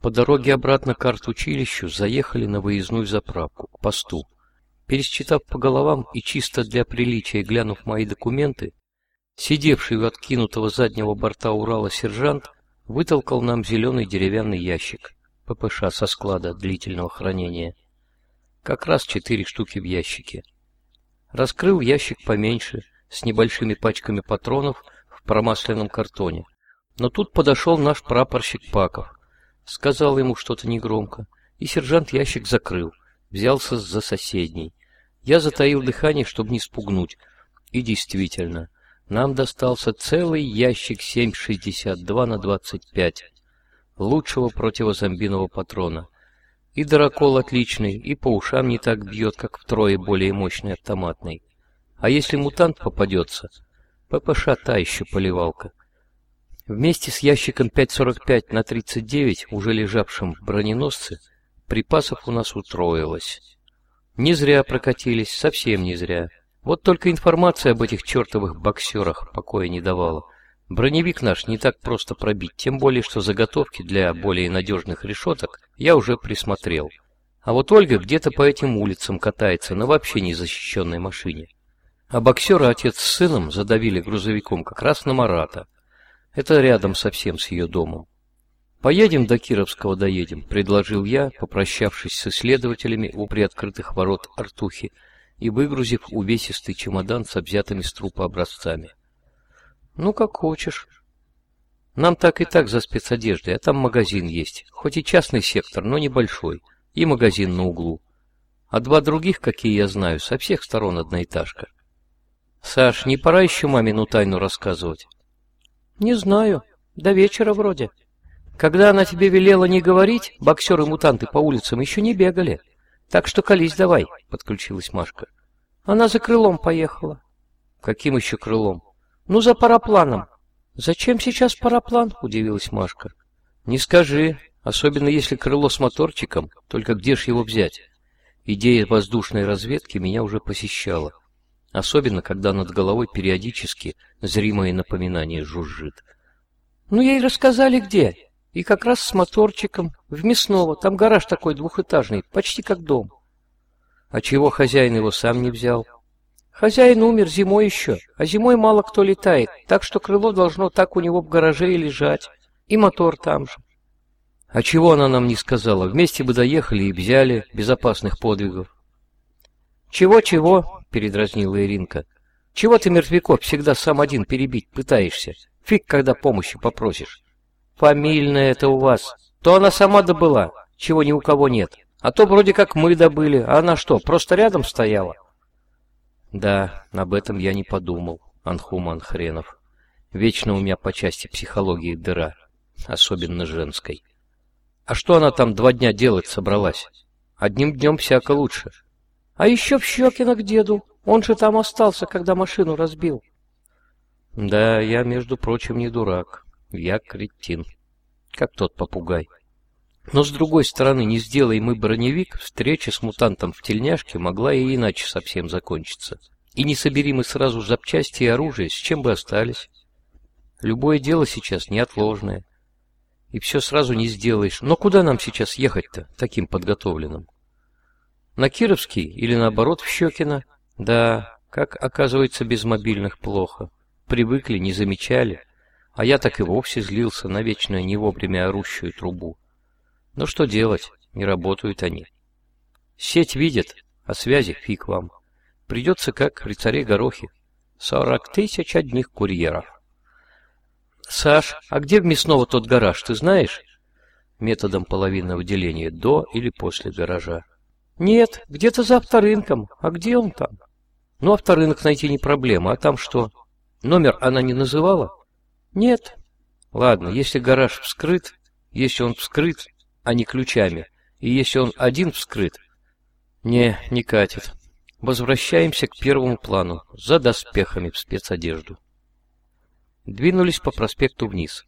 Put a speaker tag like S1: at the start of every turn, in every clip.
S1: По дороге обратно к арт-училищу заехали на выездную заправку, к посту. Пересчитав по головам и чисто для приличия глянув мои документы, сидевший у откинутого заднего борта Урала сержант вытолкал нам зеленый деревянный ящик, ППШ со склада длительного хранения. Как раз четыре штуки в ящике. Раскрыл ящик поменьше, с небольшими пачками патронов в промасленном картоне. Но тут подошел наш прапорщик Паков. Сказал ему что-то негромко, и сержант ящик закрыл, взялся за соседний. Я затаил дыхание, чтобы не спугнуть. И действительно, нам достался целый ящик 7,62 на 25 лучшего противозомбиного патрона. И дырокол отличный, и по ушам не так бьет, как втрое более мощный автоматный. А если мутант попадется, ППШ та еще поливалка. Вместе с ящиком 5.45 на 39, уже лежавшим в броненосце, припасов у нас утроилось. Не зря прокатились, совсем не зря. Вот только информация об этих чертовых боксерах покоя не давала. Броневик наш не так просто пробить, тем более, что заготовки для более надежных решеток я уже присмотрел. А вот Ольга где-то по этим улицам катается на вообще незащищенной машине. А боксера отец с сыном задавили грузовиком как раз на Марата. Это рядом совсем с ее домом. «Поедем до Кировского доедем», — предложил я, попрощавшись с исследователями у приоткрытых ворот Артухи и выгрузив увесистый чемодан с объятыми с трупа образцами. «Ну, как хочешь». «Нам так и так за спецодеждой, а там магазин есть, хоть и частный сектор, но небольшой, и магазин на углу. А два других, какие я знаю, со всех сторон одноэтажка. Саш, не пора еще мамину тайну рассказывать? Не знаю. До вечера вроде. Когда она тебе велела не говорить, боксеры-мутанты по улицам еще не бегали. Так что колись давай, подключилась Машка. Она за крылом поехала. Каким еще крылом? Ну, за парапланом. Зачем сейчас параплан? Удивилась Машка. Не скажи, особенно если крыло с моторчиком, только где ж его взять? Идея воздушной разведки меня уже посещала особенно когда над головой периодически зримое напоминание жужжит. Ну, ей рассказали где, и как раз с моторчиком, в Мясново, там гараж такой двухэтажный, почти как дом. А чего хозяин его сам не взял? Хозяин умер зимой еще, а зимой мало кто летает, так что крыло должно так у него в гараже и лежать, и мотор там же. А чего она нам не сказала? Вместе бы доехали и взяли безопасных подвигов. Чего-чего, передразнила Иринка. Чего ты мертвяков всегда сам один перебить пытаешься? Фиг, когда помощи попросишь. Фамильная это у вас. То она сама добыла, чего ни у кого нет. А то вроде как мы добыли, а она что, просто рядом стояла? Да, об этом я не подумал, Анхуман хренов. Вечно у меня по части психологии дыра, особенно женской. А что она там два дня делать собралась? Одним днем всяко лучше. А еще в Щекино к деду. Он же там остался, когда машину разбил. Да, я, между прочим, не дурак. Я кретин. Как тот попугай. Но, с другой стороны, не сделай мы броневик, встреча с мутантом в тельняшке могла и иначе совсем закончиться. И не собери мы сразу запчасти и оружие, с чем бы остались. Любое дело сейчас неотложное. И все сразу не сделаешь. Но куда нам сейчас ехать-то, таким подготовленным? На Кировский или наоборот в Щекино? Да, как оказывается, без мобильных плохо. Привыкли, не замечали. А я так и вовсе злился на вечную не вовремя орущую трубу. Но что делать, не работают они. Сеть видит, а связи фиг вам. Придется как при царе Горохе. Сорок тысяч одних курьеров. Саш, а где в Мясного тот гараж, ты знаешь? Методом половинного деления до или после гаража. Нет, где-то за авторынком. А где он там? Ну, авторынок найти не проблема. А там что? Номер она не называла? Нет. Ладно, если гараж вскрыт, если он вскрыт, а не ключами, и если он один вскрыт, не, не катит. Возвращаемся к первому плану, за доспехами в спецодежду. Двинулись по проспекту вниз.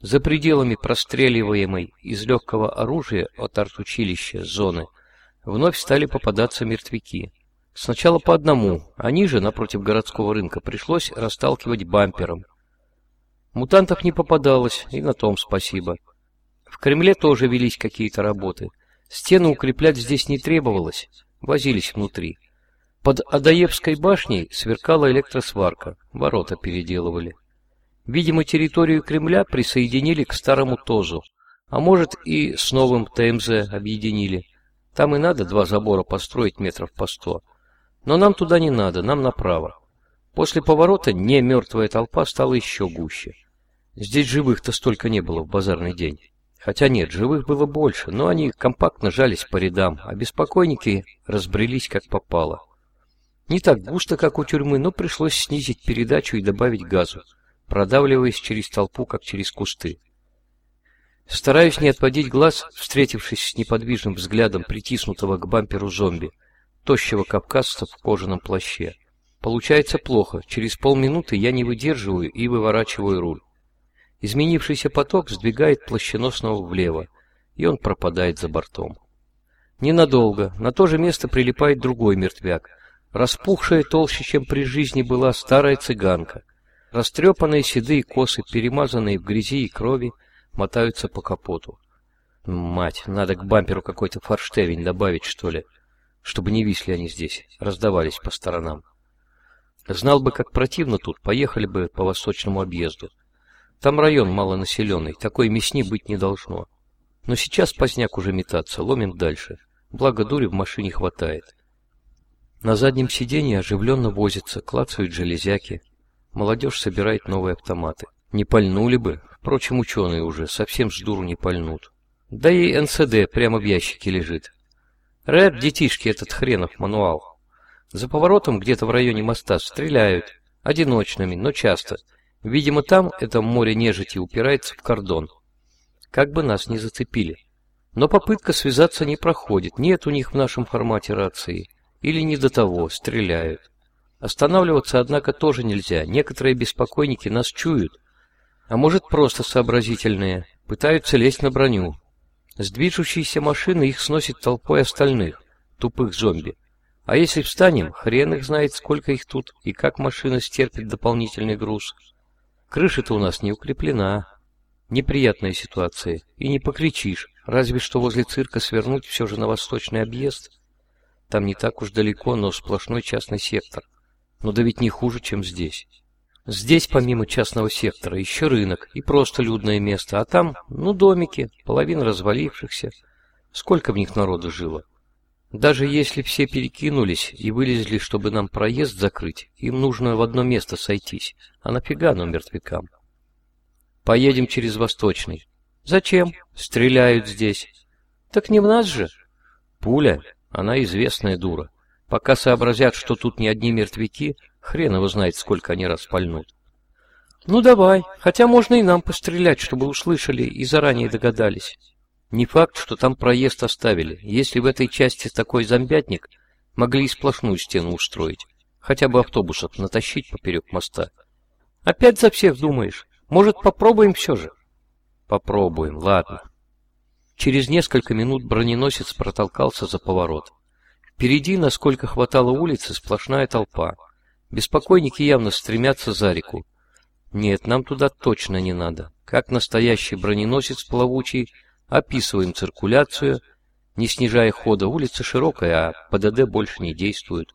S1: За пределами простреливаемой из легкого оружия от артучилища зоны – вновь стали попадаться мертвяки. Сначала по одному, а ниже, напротив городского рынка, пришлось расталкивать бампером. Мутантов не попадалось, и на том спасибо. В Кремле тоже велись какие-то работы. Стены укреплять здесь не требовалось, возились внутри. Под Адаевской башней сверкала электросварка, ворота переделывали. Видимо, территорию Кремля присоединили к старому ТОЗу, а может и с новым ТМЗ объединили. Там и надо два забора построить метров по сто. Но нам туда не надо, нам направо. После поворота не мертвая толпа стала еще гуще. Здесь живых-то столько не было в базарный день. Хотя нет, живых было больше, но они компактно жались по рядам, а беспокойники разбрелись как попало. Не так густо, как у тюрьмы, но пришлось снизить передачу и добавить газу, продавливаясь через толпу, как через кусты. Стараюсь не отводить глаз, встретившись с неподвижным взглядом притиснутого к бамперу зомби, тощего кавказца в кожаном плаще. Получается плохо, через полминуты я не выдерживаю и выворачиваю руль. Изменившийся поток сдвигает плащеносного влево, и он пропадает за бортом. Ненадолго, на то же место прилипает другой мертвяк, распухшая толще, чем при жизни была старая цыганка. Растрепанные седые косы, перемазанные в грязи и крови, мотаются по капоту. Мать, надо к бамперу какой-то форштевень добавить, что ли, чтобы не висли они здесь, раздавались по сторонам. Знал бы, как противно тут, поехали бы по восточному объезду. Там район малонаселенный, такой мясни быть не должно. Но сейчас поздняк уже метаться, ломим дальше. Благо дури в машине хватает. На заднем сиденье оживленно возится, клацают железяки. Молодежь собирает новые автоматы. Не пальнули бы, впрочем, ученые уже совсем с дуру не пальнут. Да и НСД прямо в ящике лежит. Рэп, детишки, этот хренов мануал. За поворотом где-то в районе моста стреляют. Одиночными, но часто. Видимо, там это море нежити упирается в кордон. Как бы нас не зацепили. Но попытка связаться не проходит, нет у них в нашем формате рации. Или не до того, стреляют. Останавливаться, однако, тоже нельзя. Некоторые беспокойники нас чуют. А может, просто сообразительные. Пытаются лезть на броню. С движущейся машины их сносит толпой остальных, тупых зомби. А если встанем, хрен их знает, сколько их тут, и как машина стерпит дополнительный груз. Крыша-то у нас не укреплена. Неприятная ситуация. И не покричишь, разве что возле цирка свернуть все же на восточный объезд. Там не так уж далеко, но сплошной частный сектор. Но да ведь не хуже, чем здесь. Здесь, помимо частного сектора, еще рынок и просто людное место, а там, ну, домики, половина развалившихся. Сколько в них народу жило? Даже если все перекинулись и вылезли, чтобы нам проезд закрыть, им нужно в одно место сойтись. А нафига нам мертвякам? Поедем через Восточный. Зачем? Стреляют здесь. Так не в нас же. Пуля, она известная дура. Пока сообразят, что тут не одни мертвяки, хрен его знает, сколько они раз пальнут. Ну давай, хотя можно и нам пострелять, чтобы услышали и заранее догадались. Не факт, что там проезд оставили. Если в этой части такой зомбятник, могли и сплошную стену устроить. Хотя бы автобусов натащить поперек моста. Опять за всех думаешь? Может, попробуем все же? Попробуем, ладно. Через несколько минут броненосец протолкался за поворот. Впереди, насколько хватало улицы, сплошная толпа. Беспокойники явно стремятся за реку. Нет, нам туда точно не надо. Как настоящий броненосец плавучий, Описываем циркуляцию. Не снижая хода, улица широкая, а ПДД больше не действует.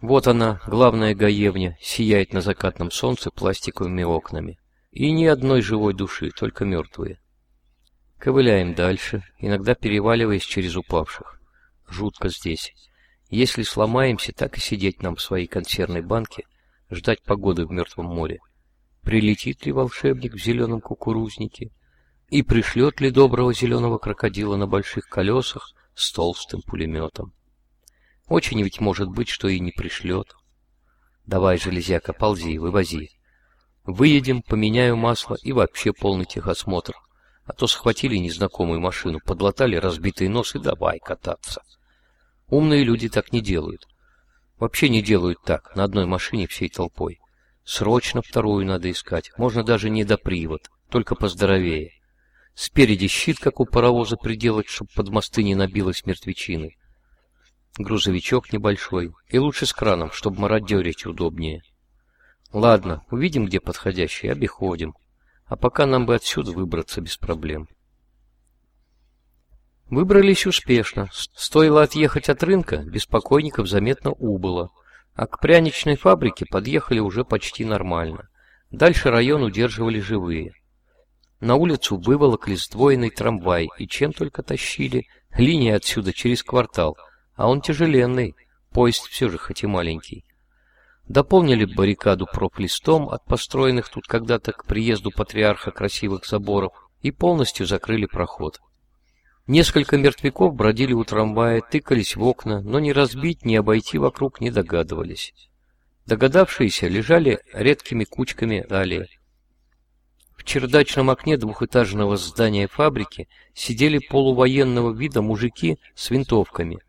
S1: Вот она, главная гаевня, сияет на закатном солнце пластиковыми окнами. И ни одной живой души, только мертвые. Ковыляем дальше, иногда переваливаясь через упавших. Жутко здесь. Если сломаемся, так и сидеть нам в своей консервной банке, ждать погоды в Мертвом море. Прилетит ли волшебник в зеленом кукурузнике, и пришлет ли доброго зеленого крокодила на больших колесах с толстым пулеметом. Очень ведь может быть, что и не пришлет. Давай, железяка, ползи, вывози. Выедем, поменяю масло и вообще полный техосмотр. А то схватили незнакомую машину, подлатали разбитый нос и давай кататься. Умные люди так не делают. Вообще не делают так, на одной машине всей толпой. Срочно вторую надо искать, можно даже не до привод, только поздоровее. Спереди щит, как у паровоза, приделать, чтобы под мосты не набилось мертвечины. Грузовичок небольшой, и лучше с краном, чтобы мародерить удобнее. Ладно, увидим, где подходящий, обиходим. А пока нам бы отсюда выбраться без проблем. Выбрались успешно. Стоило отъехать от рынка, беспокойников заметно убыло. А к пряничной фабрике подъехали уже почти нормально. Дальше район удерживали живые. На улицу выволокли сдвоенный трамвай, и чем только тащили. Линия отсюда через квартал, а он тяжеленный, поезд все же хоть и маленький. Дополнили баррикаду профлистом от построенных тут когда-то к приезду патриарха красивых заборов и полностью закрыли проход. Несколько мертвяков бродили у трамвая, тыкались в окна, но ни разбить, ни обойти вокруг не догадывались. Догадавшиеся лежали редкими кучками далее. В чердачном окне двухэтажного здания фабрики сидели полувоенного вида мужики с винтовками.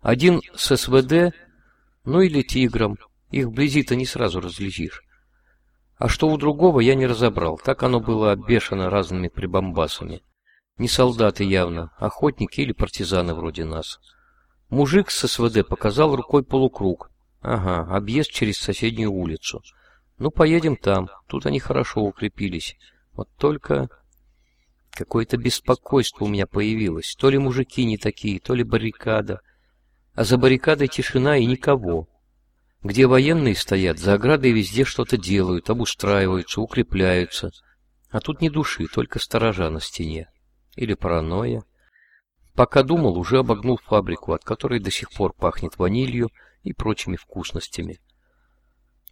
S1: Один с СВД, ну или тигром, их вблизи-то не сразу различишь. А что у другого, я не разобрал. Так оно было обвешано разными прибамбасами. Не солдаты явно, охотники или партизаны вроде нас. Мужик с СВД показал рукой полукруг. Ага, объезд через соседнюю улицу. Ну, поедем там. Тут они хорошо укрепились. Вот только... Какое-то беспокойство у меня появилось. То ли мужики не такие, то ли баррикада. А за баррикадой тишина и никого. Где военные стоят, за оградой везде что-то делают, обустраиваются, укрепляются. А тут ни души, только сторожа на стене. Или паранойя. Пока думал, уже обогнул фабрику, от которой до сих пор пахнет ванилью и прочими вкусностями.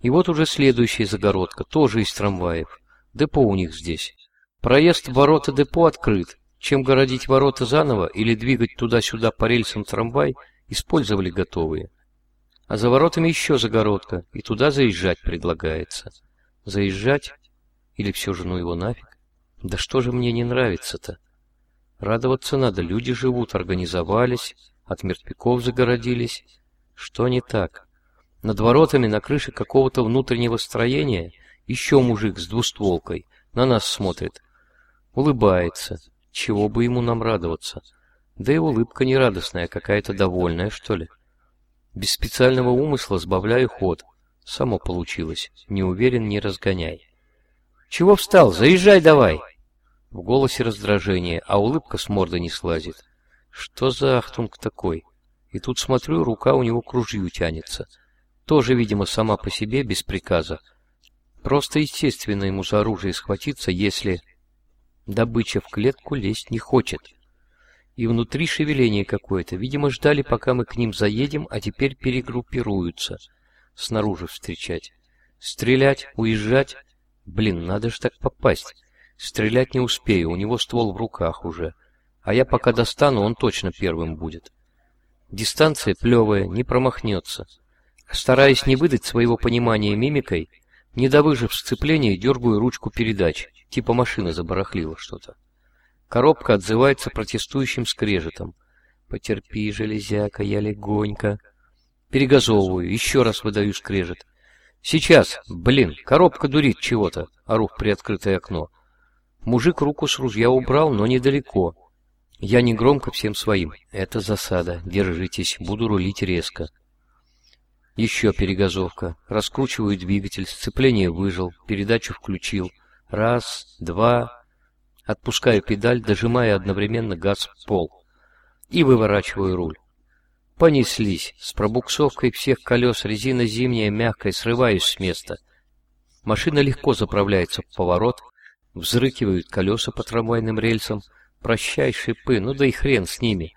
S1: И вот уже следующая загородка, тоже из трамваев. Депо у них здесь. Проезд в ворота депо открыт. Чем городить ворота заново или двигать туда-сюда по рельсам трамвай, использовали готовые. А за воротами еще загородка, и туда заезжать предлагается. Заезжать? Или все же ну его нафиг? Да что же мне не нравится-то? Радоваться надо, люди живут, организовались, от мертвяков загородились. Что не так? Над воротами на крыше какого-то внутреннего строения еще мужик с двустволкой на нас смотрит. Улыбается. Чего бы ему нам радоваться? Да и улыбка не радостная, какая-то довольная, что ли. Без специального умысла сбавляю ход. Само получилось. Не уверен, не разгоняй. Чего встал? Заезжай давай! В голосе раздражение, а улыбка с морды не слазит. Что за ахтунг такой? И тут смотрю, рука у него к ружью тянется. Тоже, видимо, сама по себе, без приказа. Просто естественно ему за оружие схватиться, если... Добыча в клетку лезть не хочет. И внутри шевеление какое-то. Видимо, ждали, пока мы к ним заедем, а теперь перегруппируются. Снаружи встречать. Стрелять, уезжать. Блин, надо же так попасть. Стрелять не успею, у него ствол в руках уже. А я пока достану, он точно первым будет. Дистанция плевая, не промахнется. Стараясь не выдать своего понимания мимикой, не довыжив сцепление, дергаю ручку передач, типа машина забарахлила что-то. Коробка отзывается протестующим скрежетом. «Потерпи, железяка, я легонько». Перегазовываю, еще раз выдаю скрежет. «Сейчас! Блин, коробка дурит чего-то!» Ору в приоткрытое окно. Мужик руку с ружья убрал, но недалеко. Я негромко всем своим. «Это засада. Держитесь. Буду рулить резко». Еще перегазовка. Раскручиваю двигатель, сцепление выжил, передачу включил. Раз, два, Отпускаю педаль, дожимая одновременно газ в пол. И выворачиваю руль. Понеслись. С пробуксовкой всех колес резина зимняя, мягкая, срываюсь с места. Машина легко заправляется в поворот. Взрыкивают колеса по трамвайным рельсам. Прощай, шипы, ну да и хрен с ними.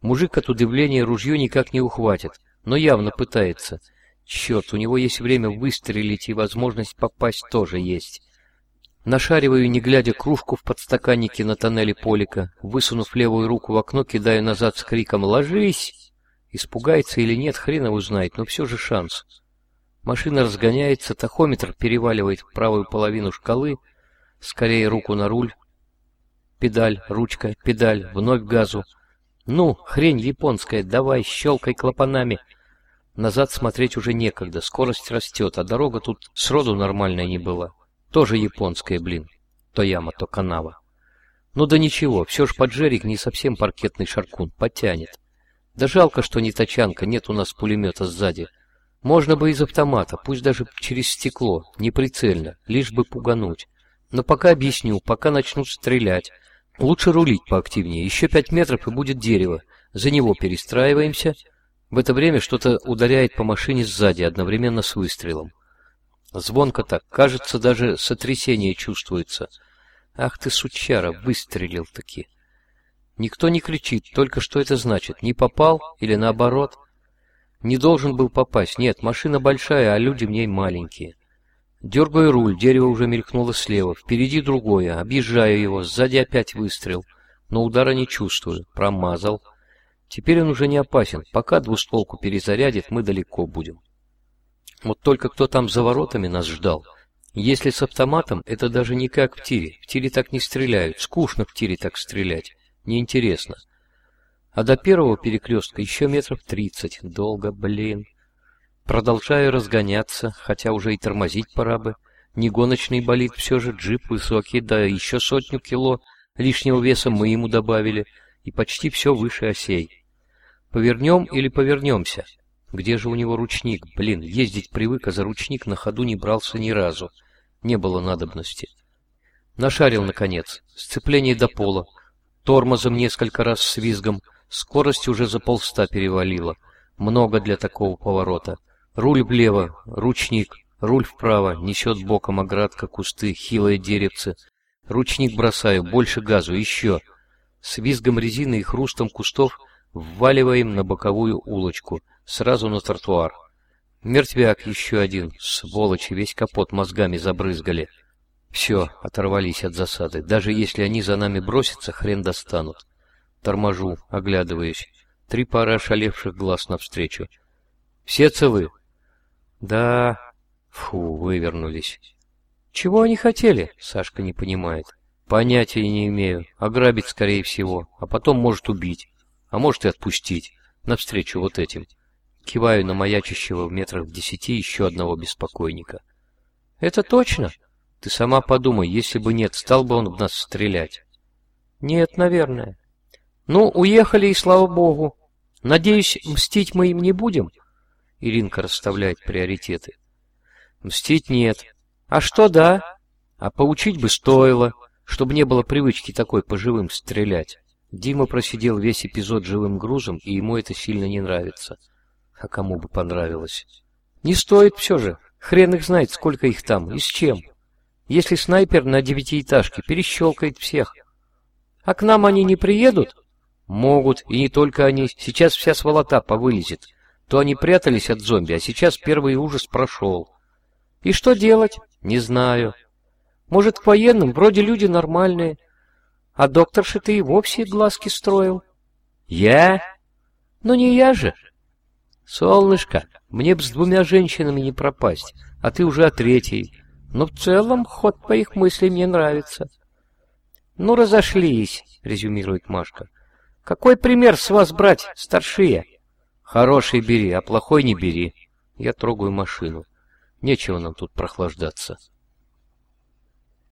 S1: Мужик от удивления ружье никак не ухватит, но явно пытается. Черт, у него есть время выстрелить, и возможность попасть тоже есть. Нашариваю, не глядя, кружку в подстаканнике на тоннеле Полика, высунув левую руку в окно, кидаю назад с криком «Ложись!». Испугается или нет, хрен его знает, но все же шанс. Машина разгоняется, тахометр переваливает в правую половину шкалы, скорее руку на руль. Педаль, ручка, педаль, вновь газу. Ну, хрень японская, давай, щелкай клапанами. Назад смотреть уже некогда, скорость растет, а дорога тут сроду нормальная не была. Тоже японская, блин. То яма, то канава. Ну да ничего, все ж поджерик не совсем паркетный шаркун, потянет. Да жалко, что не тачанка, нет у нас пулемета сзади. Можно бы из автомата, пусть даже через стекло, неприцельно, лишь бы пугануть. Но пока объясню, пока начнут стрелять. Лучше рулить поактивнее. Еще пять метров и будет дерево. За него перестраиваемся. В это время что-то ударяет по машине сзади, одновременно с выстрелом. Звонко так. Кажется, даже сотрясение чувствуется. Ах ты, сучара, выстрелил-таки. Никто не кричит, только что это значит? Не попал или наоборот? Не должен был попасть. Нет, машина большая, а люди в ней маленькие. Дергаю руль, дерево уже мелькнуло слева. Впереди другое. Объезжаю его, сзади опять выстрел. Но удара не чувствую. Промазал. Теперь он уже не опасен. Пока двустволку перезарядит, мы далеко будем. Вот только кто там за воротами нас ждал? Если с автоматом, это даже не как в тире. В тире так не стреляют. Скучно в тире так стрелять. Неинтересно. А до первого перекрестка еще метров тридцать. Долго, блин. Продолжаю разгоняться, хотя уже и тормозить пора бы. Не гоночный болид, все же джип высокий, да еще сотню кило лишнего веса мы ему добавили, и почти все выше осей. Повернем или повернемся? Где же у него ручник? Блин, ездить привык, а за ручник на ходу не брался ни разу. Не было надобности. Нашарил, наконец. Сцепление до пола. Тормозом несколько раз с визгом. Скорость уже за полста перевалила. Много для такого поворота. Руль влево, ручник, руль вправо, несет боком оградка, кусты, хилое деревце. Ручник бросаю, больше газу, еще. С визгом резины и хрустом кустов вваливаем на боковую улочку, сразу на тротуар. Мертвяк еще один, сволочи, весь капот мозгами забрызгали. Все, оторвались от засады. Даже если они за нами бросятся, хрен достанут. Торможу, оглядываюсь. Три пары ошалевших глаз навстречу. Все целы? Да, фу, вывернулись. Чего они хотели? Сашка не понимает. Понятия не имею. Ограбить, скорее всего, а потом может убить. А может и отпустить. Навстречу вот этим. Киваю на маячащего в метрах в десяти еще одного беспокойника. Это точно? Ты сама подумай, если бы нет, стал бы он в нас стрелять. Нет, наверное. Ну, уехали, и слава богу. Надеюсь, мстить мы им не будем? Иринка расставляет приоритеты. Мстить нет. А что да? А поучить бы стоило, чтобы не было привычки такой по живым стрелять. Дима просидел весь эпизод живым грузом, и ему это сильно не нравится. А кому бы понравилось? Не стоит все же. Хрен их знает, сколько их там и с чем. Если снайпер на девятиэтажке перещелкает всех. А к нам они не приедут? Могут, и не только они. Сейчас вся сволота повылезет то они прятались от зомби, а сейчас первый ужас прошел. И что делать? Не знаю. Может, к военным вроде люди нормальные, а докторша ты и вовсе глазки строил. Я? Ну не я же. Солнышко, мне б с двумя женщинами не пропасть, а ты уже о третьей. Но в целом ход по их мыслям мне нравится. Ну, разошлись, резюмирует Машка. Какой пример с вас брать, старшие? Хороший бери, а плохой не бери. Я трогаю машину. Нечего нам тут прохлаждаться.